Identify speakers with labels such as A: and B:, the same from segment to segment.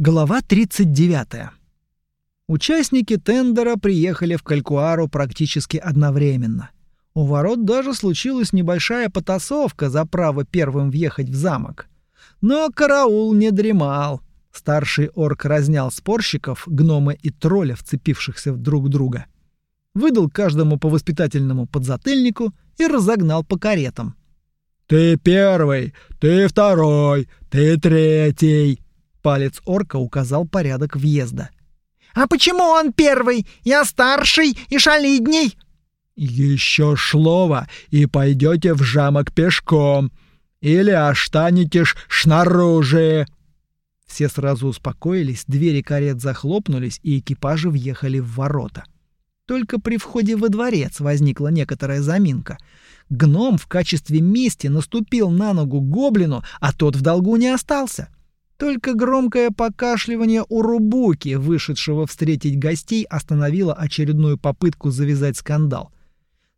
A: Глава 39. Участники тендера приехали в Калькуару практически одновременно. У ворот даже случилась небольшая потасовка за право первым въехать в замок. Но караул не дремал. Старший орк разнял спорщиков, гнома и тролля, вцепившихся в друг друга. Выдал каждому по воспитательному подзатыльнику и разогнал по каретам.
B: «Ты первый, ты второй, ты третий!»
A: Палец орка указал порядок въезда.
C: «А почему он первый? Я старший и шалидней!»
B: «Еще шлова, и пойдете в замок пешком, или останетесь снаружи!»
A: Все сразу успокоились, двери карет захлопнулись, и экипажи въехали в ворота. Только при входе во дворец возникла некоторая заминка. Гном в качестве мести наступил на ногу гоблину, а тот в долгу не остался. Только громкое покашливание у Рубуки, вышедшего встретить гостей, остановило очередную попытку завязать скандал.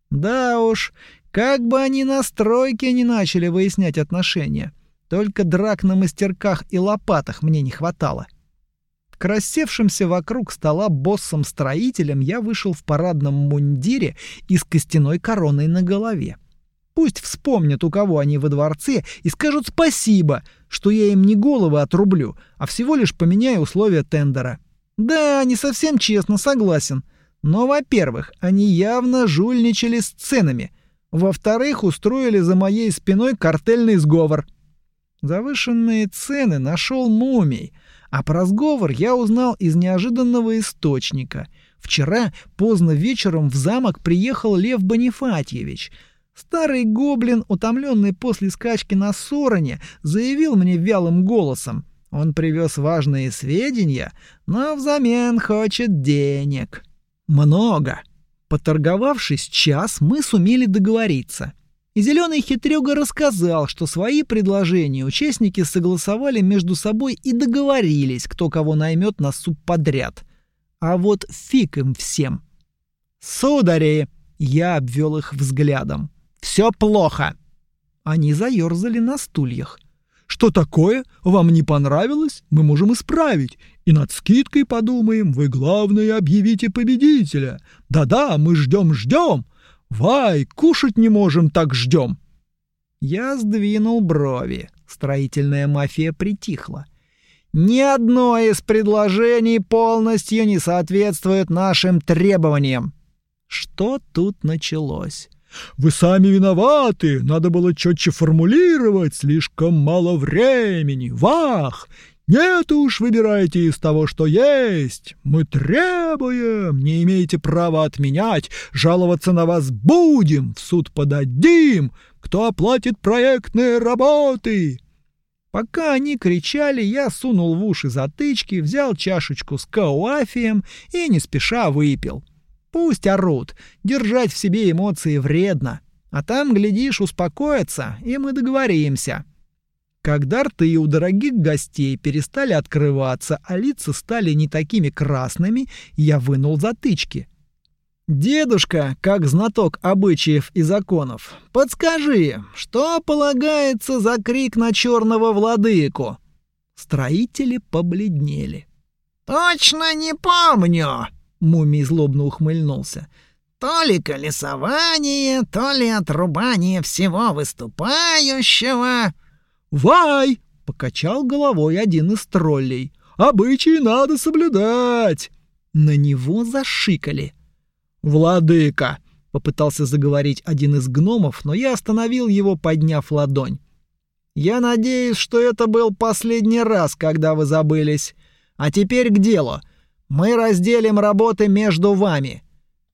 A: Да уж, как бы они на стройке не начали выяснять отношения. Только драк на мастерках и лопатах мне не хватало. К рассевшимся вокруг стола боссом-строителям я вышел в парадном мундире и с костяной короной на голове. Пусть вспомнят, у кого они во дворце, и скажут спасибо, что я им не головы отрублю, а всего лишь поменяю условия тендера. Да, не совсем честно, согласен. Но, во-первых, они явно жульничали с ценами. Во-вторых, устроили за моей спиной картельный сговор. Завышенные цены нашел мумий, а про сговор я узнал из неожиданного источника. Вчера поздно вечером в замок приехал Лев Бонифатьевич — Старый гоблин, утомленный после скачки на Сороне, заявил мне вялым голосом. Он привез важные сведения, но взамен хочет денег. Много. Поторговавшись час, мы сумели договориться. И зеленый хитрюга рассказал, что свои предложения участники согласовали между собой и договорились, кто кого наймет на субподряд. А вот фиг им всем. «Судари!» — я обвел их взглядом. Все плохо. Они заерзали на стульях.
B: Что такое? Вам не понравилось? Мы можем исправить. И над скидкой подумаем. Вы, главное, объявите победителя. Да-да, мы ждем-ждем. Вай, кушать не можем, так ждем.
A: Я сдвинул брови. Строительная мафия притихла. Ни одно из предложений полностью не соответствует нашим требованиям. Что тут началось?
B: Вы сами виноваты, надо было четче формулировать, слишком мало времени. Вах! Нет уж, выбирайте из того, что есть. Мы требуем, не имеете права отменять, жаловаться на вас будем, в суд подадим, кто оплатит проектные работы.
A: Пока они кричали, я сунул в уши затычки, взял чашечку с кауафием и не спеша выпил. Пусть орут, держать в себе эмоции вредно. А там, глядишь, успокоятся, и мы договоримся. Когда рты у дорогих гостей перестали открываться, а лица стали не такими красными, я вынул затычки. «Дедушка, как знаток обычаев и законов, подскажи, что полагается за крик на черного владыку?» Строители побледнели.
C: «Точно не помню!»
A: Мумий злобно ухмыльнулся.
C: То ли колесование, то ли отрубание всего выступающего.
A: «Вай!» — покачал головой один из троллей. «Обычаи надо соблюдать!» На него зашикали. «Владыка!» — попытался заговорить один из гномов, но я остановил его, подняв ладонь. «Я надеюсь, что это был последний раз, когда вы забылись. А теперь к делу. Мы разделим работы между вами.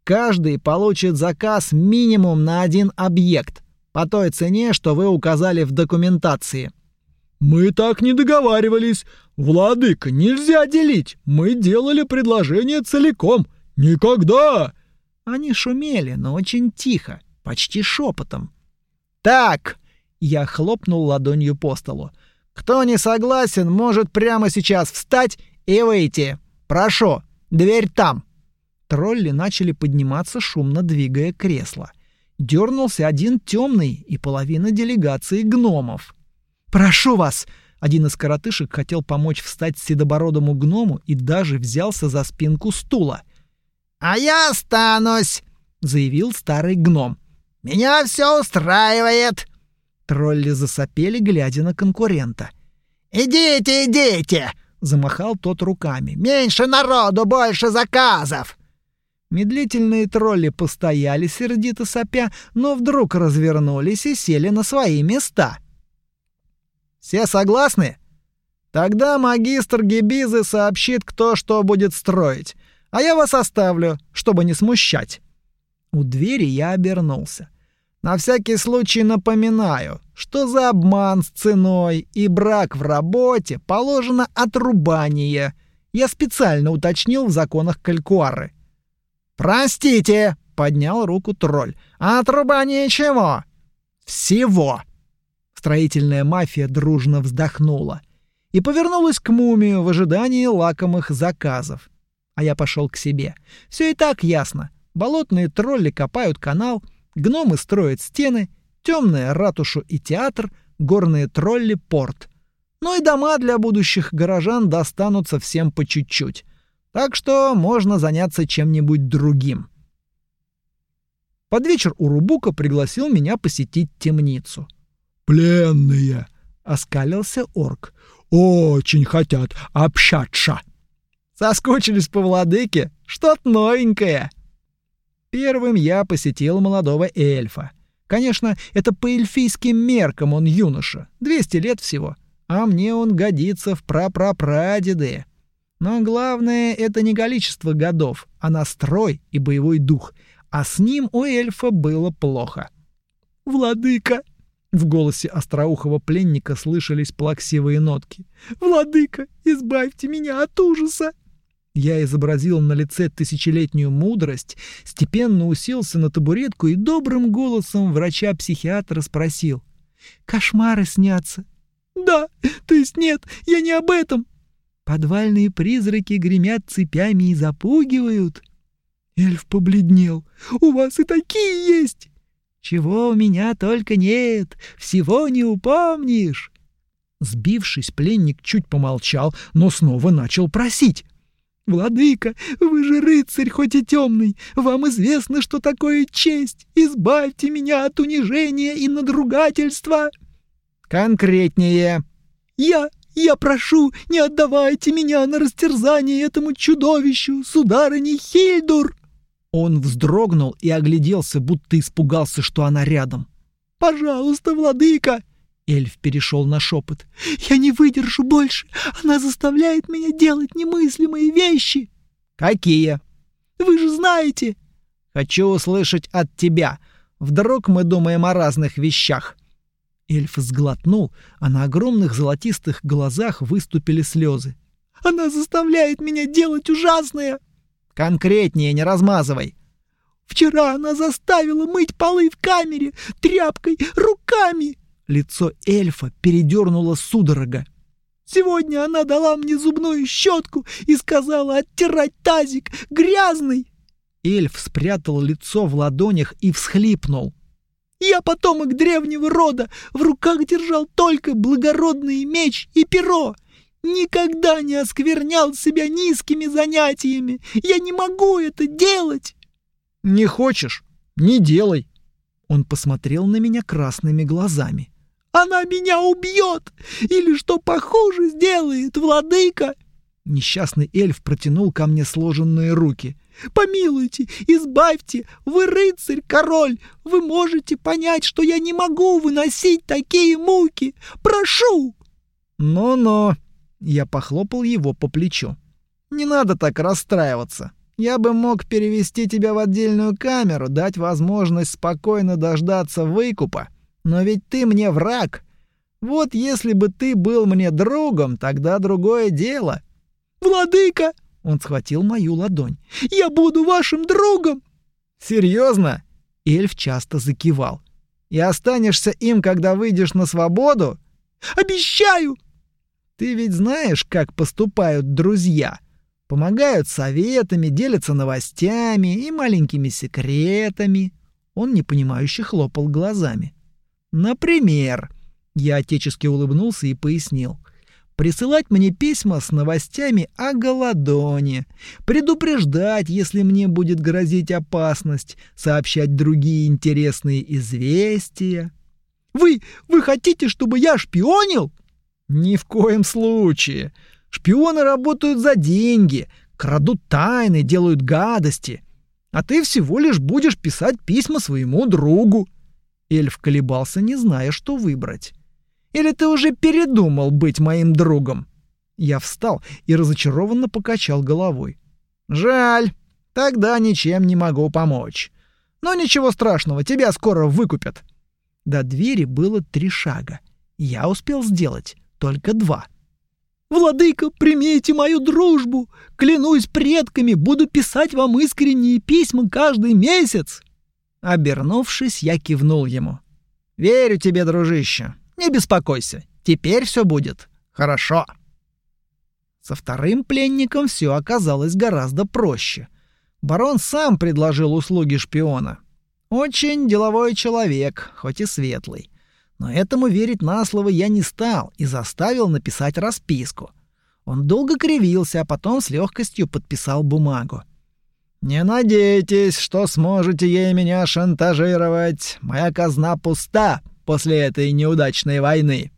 A: Каждый получит заказ минимум на один объект по той цене, что вы указали в документации.
B: Мы так не договаривались. Владыка, нельзя делить. Мы делали предложение целиком. Никогда.
A: Они шумели, но очень тихо, почти шепотом. Так, я хлопнул ладонью по столу. Кто не согласен, может прямо сейчас встать и выйти. Прошу, дверь там!» Тролли начали подниматься, шумно двигая кресло. Дернулся один темный и половина делегации гномов. «Прошу вас!» — Один из коротышек хотел помочь встать седобородому гному и даже взялся за спинку стула.
C: «А я останусь!» — заявил старый гном. «Меня все устраивает!»
A: Тролли засопели, глядя на конкурента.
C: «Идите, идите!» — замахал тот руками. «Меньше народу, больше заказов!»
A: Медлительные тролли постояли сердито сопя, но вдруг развернулись и сели на свои места. «Все согласны? Тогда магистр Гибизы сообщит, кто что будет строить, а я вас оставлю, чтобы не смущать». У двери я обернулся. На всякий случай напоминаю, что за обман с ценой и брак в работе положено отрубание. Я специально уточнил в законах Калькуары. «Простите!» — поднял руку тролль. «А отрубание чего?» «Всего!» Строительная мафия дружно вздохнула и повернулась к мумию в ожидании лакомых заказов. А я пошел к себе. Все и так ясно. Болотные тролли копают канал, гномы строят стены, темные ратушу и театр, горные тролли — порт. Ну и дома для будущих горожан достанутся всем по чуть-чуть. Так что можно заняться чем-нибудь другим. Под вечер Урубука пригласил меня посетить темницу.
B: «Пленные!»
A: — оскалился орк.
B: «Очень хотят общаться!»
A: «Соскучились по владыке? Что-то новенькое!» Первым я посетил молодого эльфа. Конечно, это по эльфийским меркам он юноша, 200 лет всего, а мне он годится в прапрапрадеды. Но главное — это не количество годов, а настрой и боевой дух. А с ним у эльфа было плохо. «Владыка!» В голосе остроухого пленника слышались плаксивые нотки. «Владыка, избавьте меня от ужаса!» Я изобразил на лице тысячелетнюю мудрость, степенно уселся на табуретку и добрым голосом врача-психиатра спросил. «Кошмары снятся?» «Да, то есть нет, я не об этом!» Подвальные призраки гремят цепями и запугивают. Эльф побледнел. «У вас и такие есть!» «Чего у меня только нет, всего не упомнишь!» Сбившись, пленник чуть помолчал, но снова начал просить. «Владыка, вы же рыцарь, хоть и темный, вам известно, что такое честь. Избавьте меня от унижения и надругательства!» «Конкретнее!» «Я я прошу, не отдавайте меня на растерзание этому чудовищу, сударыне Хильдур!» Он вздрогнул и огляделся, будто испугался, что она рядом. «Пожалуйста, владыка!» Эльф перешел на шепот. «Я не выдержу больше! Она заставляет меня делать немыслимые вещи!» «Какие?» «Вы же знаете!» «Хочу услышать от тебя. Вдруг мы думаем о разных вещах». Эльф сглотнул, а на огромных золотистых глазах выступили слезы. «Она заставляет меня делать ужасное!» «Конкретнее не размазывай!» «Вчера она заставила мыть полы в камере тряпкой, руками!» Лицо эльфа передернуло судорога. «Сегодня она дала мне зубную щетку и сказала оттирать тазик, грязный!» Эльф спрятал лицо в ладонях и всхлипнул. Я потомок древнего рода, в руках держал только благородный меч и перо. Никогда не осквернял себя низкими занятиями. Я не могу это делать. Не хочешь? Не делай. Он посмотрел на меня красными глазами. Она меня убьет! Или что похуже сделает, владыка!» Несчастный эльф протянул ко мне сложенные руки. Помилуйте, избавьте, вы рыцарь, король, вы можете понять, что я не могу выносить такие муки. Прошу!» «Но-но!» — я похлопал его по плечу. «Не надо так расстраиваться. Я бы мог перевести тебя в отдельную камеру, дать возможность спокойно дождаться выкупа. Но ведь ты мне враг. Вот если бы ты был мне другом, тогда другое дело». «Владыка!» Он схватил мою ладонь. «Я буду вашим другом!» «Серьезно?» Эльф часто закивал. «И останешься им, когда выйдешь на свободу?» «Обещаю!» «Ты ведь знаешь, как поступают друзья?» Помогают советами, делятся новостями и маленькими секретами. Он непонимающе хлопал глазами. Например, я отечески улыбнулся и пояснил. присылать мне письма с новостями о голодоне, предупреждать, если мне будет грозить опасность, сообщать другие интересные известия.
B: Вы, вы хотите, чтобы я шпионил?
A: Ни в коем случае. Шпионы работают за деньги, крадут тайны, делают гадости. А ты всего лишь будешь писать письма своему другу. Эльф колебался, не зная, что выбрать. Или ты уже передумал быть моим другом? Я встал и разочарованно покачал головой. Жаль, тогда ничем не могу помочь. Но ничего страшного, тебя скоро выкупят. До двери было три шага. Я успел сделать только два.
B: «Владыка, примите мою дружбу! Клянусь предками, буду писать вам искренние письма каждый месяц!»
A: Обернувшись, я кивнул ему. «Верю тебе, дружище. Не беспокойся. Теперь все будет хорошо». Со вторым пленником все оказалось гораздо проще. Барон сам предложил услуги шпиона. Очень деловой человек, хоть и светлый. Но этому верить на слово я не стал и заставил написать расписку. Он долго кривился, а потом с легкостью подписал бумагу. «Не надейтесь, что сможете ей меня шантажировать. Моя казна пуста после этой неудачной войны».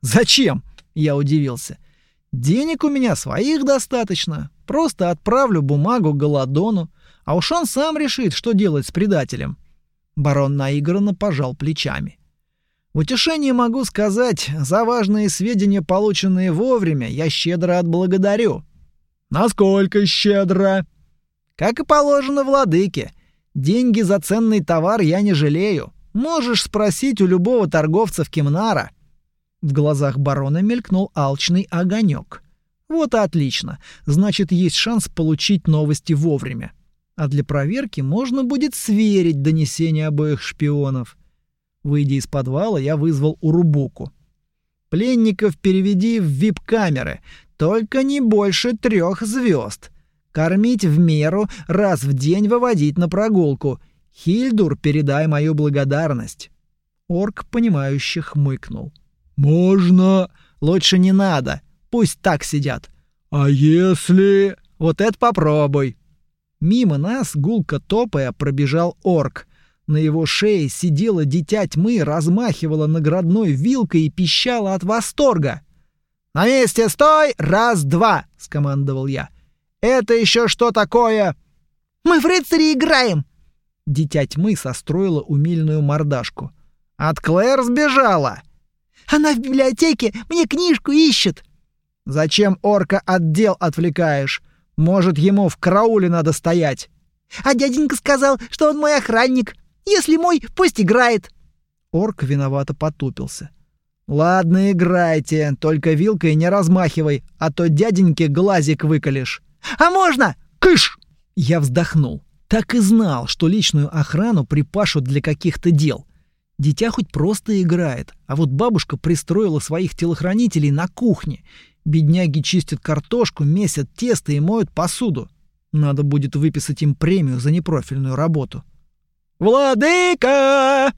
A: «Зачем?» — я удивился. «Денег у меня своих достаточно. Просто отправлю бумагу Голодону, а уж он сам решит, что делать с предателем». Барон наигранно пожал плечами. В утешение могу сказать, за важные сведения, полученные вовремя, я щедро отблагодарю.
B: Насколько щедро?
A: Как и положено владыке. Деньги за ценный товар я не жалею. Можешь спросить у любого торговца в Кимнара. В глазах барона мелькнул алчный огонек. Вот и отлично. Значит, есть шанс получить новости вовремя. А для проверки можно будет сверить донесения обоих шпионов. Выйдя из подвала, я вызвал Урубуку. «Пленников переведи в вип-камеры, только не больше трех звезд. Кормить в меру, раз в день выводить на прогулку. Хильдур, передай мою благодарность». Орк, понимающе хмыкнул.
B: «Можно...»
A: «Лучше не надо. Пусть так сидят».
B: «А если...»
A: «Вот это попробуй». Мимо нас, гулко топая, пробежал орк — на его шее сидело дитя тьмы, размахивало наградной вилкой и пищало от восторга. «На месте стой! Раз-два!» — скомандовал я. «Это еще что такое?»
C: «Мы в рыцари играем!»
A: Дитя тьмы состроила умильную мордашку. «От Клэр сбежала!»
C: «Она в библиотеке! Мне книжку ищет!»
A: «Зачем орка от дел отвлекаешь? Может, ему в карауле надо стоять?»
C: «А дяденька сказал, что он мой охранник!» Если мой, пусть играет.
A: Орк виновато потупился. Ладно, играйте, только вилкой не размахивай, а то дяденьке глазик выколешь.
C: А можно?
A: Кыш! Я вздохнул. Так и знал, что личную охрану припашут для каких-то дел. Дитя хоть просто играет, а вот бабушка пристроила своих телохранителей на кухне. Бедняги чистят картошку, месят тесто и моют посуду. Надо будет выписать им премию за непрофильную работу. «Владыка!»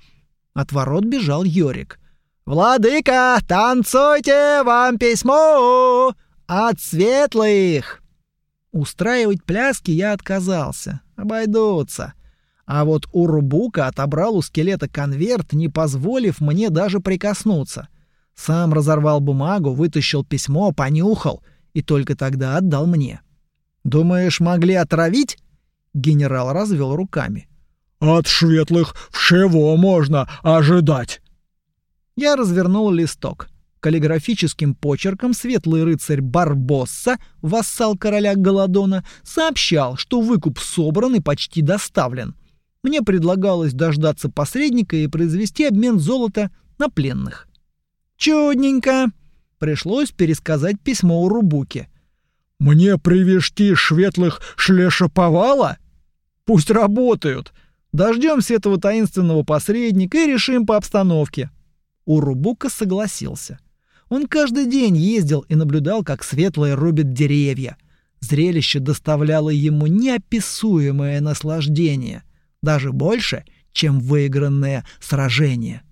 A: От ворот бежал Йорик. «Владыка, танцуйте, вам письмо! От светлых!» Устраивать пляски я отказался. Обойдутся. А вот Урубука отобрал у скелета конверт, не позволив мне даже прикоснуться. Сам разорвал бумагу, вытащил письмо, понюхал и только тогда отдал мне. «Думаешь, могли отравить?» Генерал развел руками.
B: От светлых всего можно ожидать.
A: Я развернул листок. Каллиграфическим почерком светлый рыцарь Барбосса, вассал короля Голодона, сообщал, что выкуп собран и почти доставлен. Мне предлагалось дождаться посредника и произвести обмен золота на пленных. Чудненько. Пришлось пересказать письмо у Рубуки.
B: «Мне привести светлых шлешаповала?»
A: «Пусть работают!» Дождемся этого таинственного посредника и решим по обстановке. Урубука согласился. Он каждый день ездил и наблюдал, как светлые рубят деревья. Зрелище доставляло ему неописуемое наслаждение, даже больше, чем выигранное сражение.